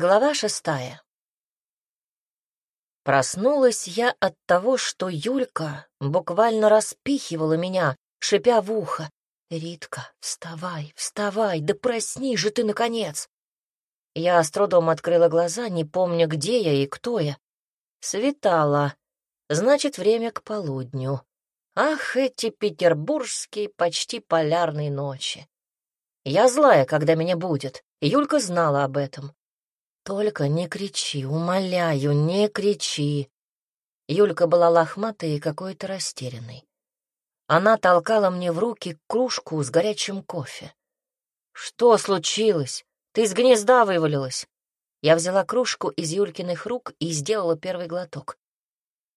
Глава шестая. Проснулась я от того, что Юлька буквально распихивала меня, шипя в ухо. «Ритка, вставай, вставай, да просни же ты, наконец!» Я с трудом открыла глаза, не помня, где я и кто я. Светало. Значит, время к полудню. Ах, эти петербургские почти полярные ночи. Я злая, когда меня будет, Юлька знала об этом. Только не кричи, умоляю, не кричи. Юлька была лохматой и какой-то растерянной. Она толкала мне в руки кружку с горячим кофе. «Что случилось? Ты из гнезда вывалилась?» Я взяла кружку из Юлькиных рук и сделала первый глоток.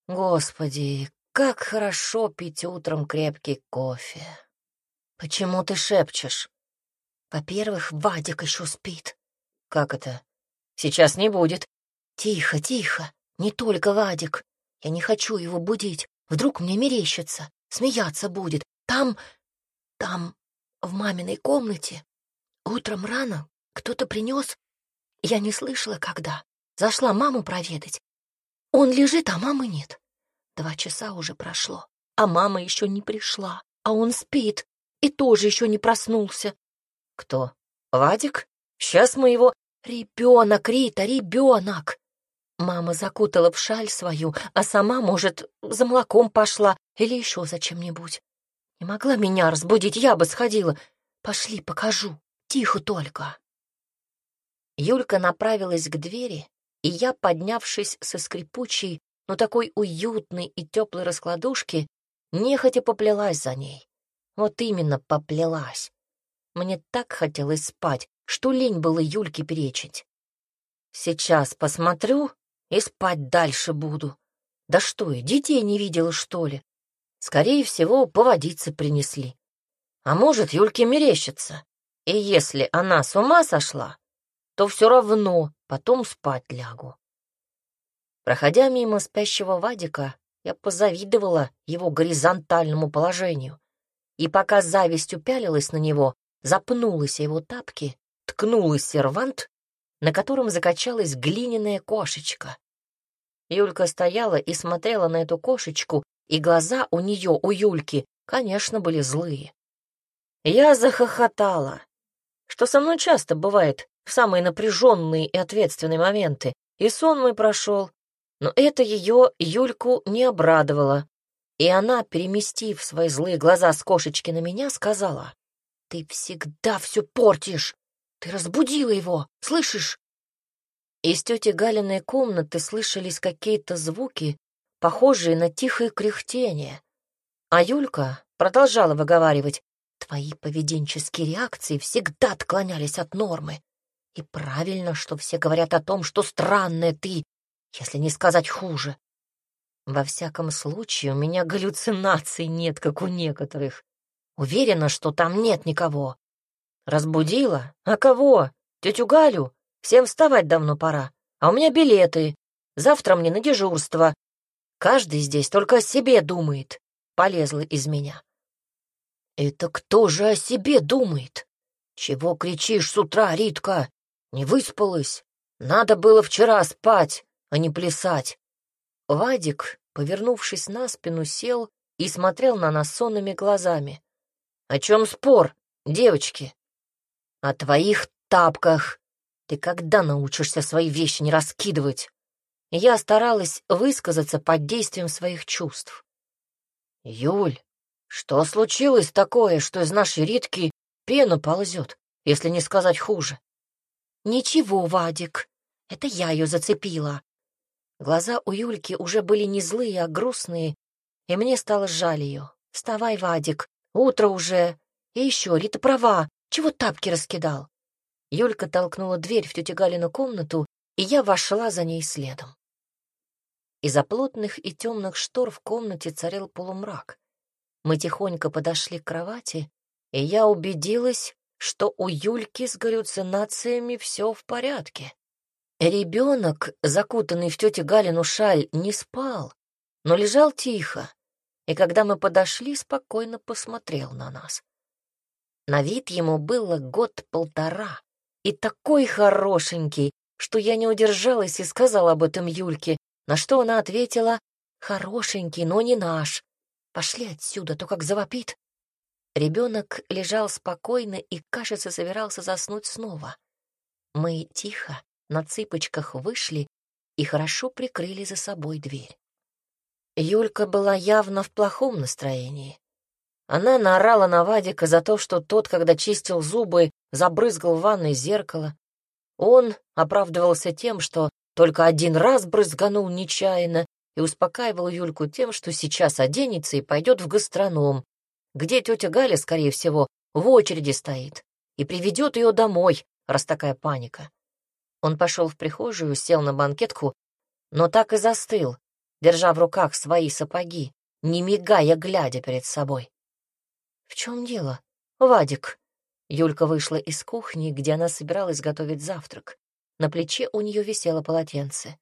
«Господи, как хорошо пить утром крепкий кофе!» «Почему ты шепчешь?» «Во-первых, Вадик еще спит». «Как это?» Сейчас не будет. Тихо, тихо. Не только Вадик. Я не хочу его будить. Вдруг мне мерещится. Смеяться будет. Там... Там, в маминой комнате, утром рано кто-то принес. Я не слышала, когда. Зашла маму проведать. Он лежит, а мамы нет. Два часа уже прошло, а мама еще не пришла. А он спит и тоже еще не проснулся. Кто? Вадик? Сейчас мы его... «Ребенок, Рита, ребенок!» Мама закутала в шаль свою, а сама, может, за молоком пошла или еще за чем-нибудь. Не могла меня разбудить, я бы сходила. Пошли, покажу. Тихо только. Юлька направилась к двери, и я, поднявшись со скрипучей, но такой уютной и теплой раскладушки, нехотя поплелась за ней. Вот именно поплелась. Мне так хотелось спать, что лень было Юльке перечить. Сейчас посмотрю и спать дальше буду. Да что я, детей не видела, что ли? Скорее всего, поводиться принесли. А может, Юльке мерещится. И если она с ума сошла, то все равно потом спать лягу. Проходя мимо спящего Вадика, я позавидовала его горизонтальному положению. И пока зависть упялилась на него, запнулась его тапки, ткнулась сервант, на котором закачалась глиняная кошечка. Юлька стояла и смотрела на эту кошечку, и глаза у нее, у Юльки, конечно, были злые. Я захохотала, что со мной часто бывает в самые напряженные и ответственные моменты, и сон мой прошел, но это ее, Юльку, не обрадовало, и она, переместив свои злые глаза с кошечки на меня, сказала, «Ты всегда все портишь! Ты разбудила его, слышишь?» Из тети Галиной комнаты слышались какие-то звуки, похожие на тихое кряхтение. А Юлька продолжала выговаривать, «Твои поведенческие реакции всегда отклонялись от нормы. И правильно, что все говорят о том, что странная ты, если не сказать хуже. Во всяком случае, у меня галлюцинаций нет, как у некоторых. Уверена, что там нет никого. Разбудила? А кого? Тетю Галю? Всем вставать давно пора. А у меня билеты. Завтра мне на дежурство. Каждый здесь только о себе думает. Полезла из меня. Это кто же о себе думает? Чего кричишь с утра, Ритка? Не выспалась? Надо было вчера спать, а не плясать. Вадик, повернувшись на спину, сел и смотрел на нас сонными глазами. О чем спор, девочки? О твоих тапках. Ты когда научишься свои вещи не раскидывать? Я старалась высказаться под действием своих чувств. Юль, что случилось такое, что из нашей Ритки пена ползет, если не сказать хуже? Ничего, Вадик, это я ее зацепила. Глаза у Юльки уже были не злые, а грустные, и мне стало жаль ее. Вставай, Вадик, утро уже. И еще, Рита права, чего тапки раскидал? Юлька толкнула дверь в тетя Галину комнату, и я вошла за ней следом. Из-за плотных и темных штор в комнате царил полумрак. Мы тихонько подошли к кровати, и я убедилась, что у Юльки с галлюцинациями все в порядке. Ребенок, закутанный в тете Галину шаль, не спал, но лежал тихо, и когда мы подошли, спокойно посмотрел на нас. На вид ему было год-полтора, и такой хорошенький, что я не удержалась и сказала об этом Юльке, на что она ответила «Хорошенький, но не наш. Пошли отсюда, то как завопит». Ребенок лежал спокойно и, кажется, собирался заснуть снова. Мы тихо, на цыпочках вышли и хорошо прикрыли за собой дверь. Юлька была явно в плохом настроении. Она наорала на Вадика за то, что тот, когда чистил зубы, забрызгал в ванной зеркало. Он оправдывался тем, что только один раз брызганул нечаянно и успокаивал Юльку тем, что сейчас оденется и пойдет в гастроном, где тетя Галя, скорее всего, в очереди стоит, и приведет ее домой, раз такая паника. Он пошел в прихожую, сел на банкетку, но так и застыл, держа в руках свои сапоги, не мигая, глядя перед собой. «В чем дело? Вадик?» Юлька вышла из кухни, где она собиралась готовить завтрак. На плече у нее висело полотенце.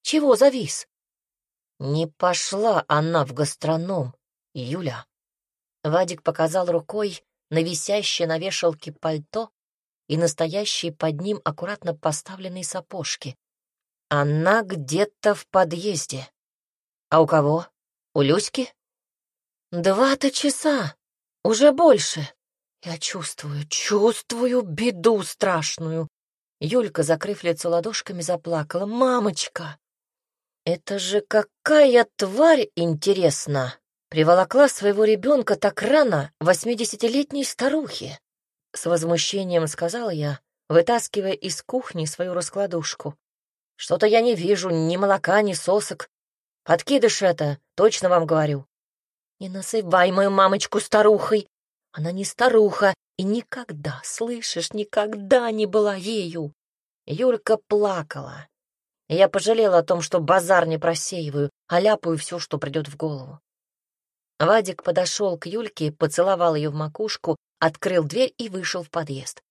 «Чего завис?» «Не пошла она в гастроном, Юля». Вадик показал рукой на висящее на вешалке пальто и настоящие под ним аккуратно поставленные сапожки. Она где-то в подъезде. А у кого? У Люськи? Два-то часа. Уже больше. Я чувствую, чувствую беду страшную. Юлька, закрыв лицо ладошками, заплакала. «Мамочка!» «Это же какая тварь, интересно!» Приволокла своего ребенка так рано восьмидесятилетней старухе. С возмущением сказала я, вытаскивая из кухни свою раскладушку. Что-то я не вижу ни молока, ни сосок. Подкидыш это, точно вам говорю. Не называй мою мамочку старухой. Она не старуха и никогда, слышишь, никогда не была ею. Юлька плакала. Я пожалела о том, что базар не просеиваю, а ляпаю все, что придет в голову. Вадик подошел к Юльке, поцеловал ее в макушку, открыл дверь и вышел в подъезд.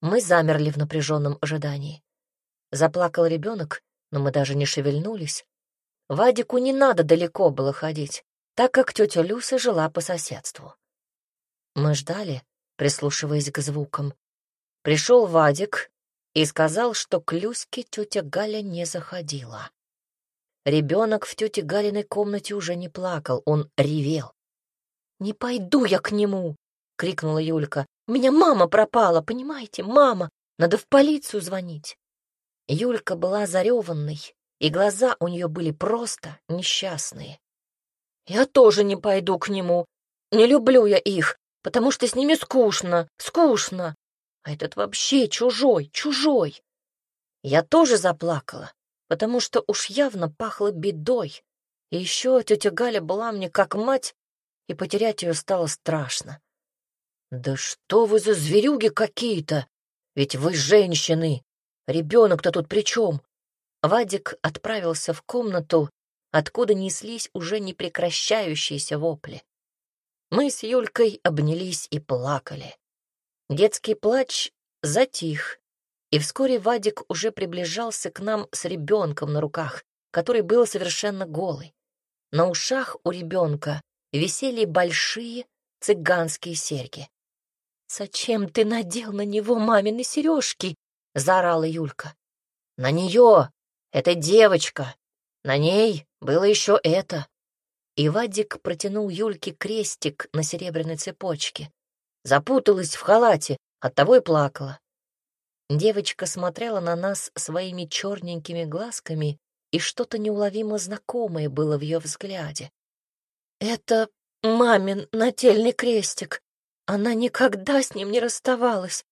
Мы замерли в напряженном ожидании. Заплакал ребенок, но мы даже не шевельнулись. Вадику не надо далеко было ходить, так как тетя Люся жила по соседству. Мы ждали, прислушиваясь к звукам. Пришел Вадик и сказал, что к Люське тетя Галя не заходила. Ребенок в тете Галиной комнате уже не плакал, он ревел. «Не пойду я к нему!» — крикнула Юлька. «У меня мама пропала, понимаете? Мама! Надо в полицию звонить!» Юлька была зареванной, и глаза у нее были просто несчастные. «Я тоже не пойду к нему. Не люблю я их, потому что с ними скучно, скучно. А этот вообще чужой, чужой!» Я тоже заплакала, потому что уж явно пахло бедой. И еще тетя Галя была мне как мать, и потерять ее стало страшно. «Да что вы за зверюги какие-то? Ведь вы женщины! Ребенок-то тут при чем?» Вадик отправился в комнату, откуда неслись уже непрекращающиеся вопли. Мы с Юлькой обнялись и плакали. Детский плач затих, и вскоре Вадик уже приближался к нам с ребенком на руках, который был совершенно голый. На ушах у ребенка висели большие цыганские серьги. «Зачем ты надел на него мамины сережки?» — заорала Юлька. «На нее! Это девочка! На ней было еще это!» И Вадик протянул Юльке крестик на серебряной цепочке. Запуталась в халате, оттого и плакала. Девочка смотрела на нас своими черненькими глазками, и что-то неуловимо знакомое было в ее взгляде. «Это мамин нательный крестик. Она никогда с ним не расставалась.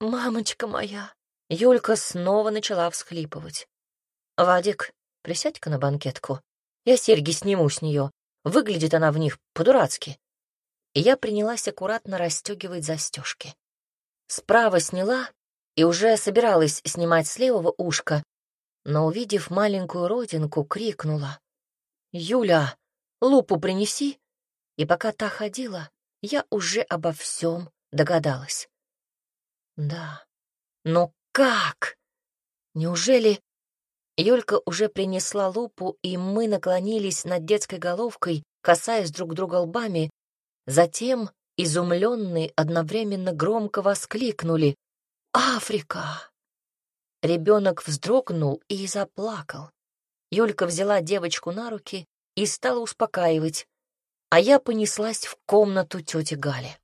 Мамочка моя!» Юлька снова начала всхлипывать. «Вадик, присядь-ка на банкетку. Я серьги сниму с нее. Выглядит она в них по-дурацки». И я принялась аккуратно расстегивать застежки. Справа сняла и уже собиралась снимать с левого ушка, но, увидев маленькую родинку, крикнула. «Юля, лупу принеси!» И пока та ходила, я уже обо всем догадалась. Да, но как? Неужели... Юлька уже принесла лупу, и мы наклонились над детской головкой, касаясь друг друга лбами. Затем, изумленные, одновременно громко воскликнули «Африка!» Ребенок вздрогнул и заплакал. Юлька взяла девочку на руки и стала успокаивать, а я понеслась в комнату тети Гали.